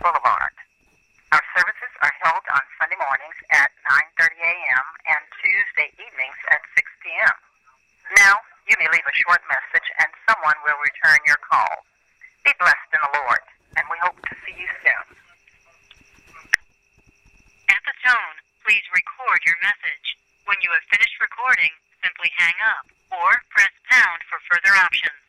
Boulevard. Our services are held on Sunday mornings at 9.30 a.m. and Tuesday evenings at 6 p.m. Now, you may leave a short message and someone will return your call. Be blessed in the Lord, and we hope to see you soon. At the tone, please record your message. When you have finished recording, simply hang up or press pound for further options.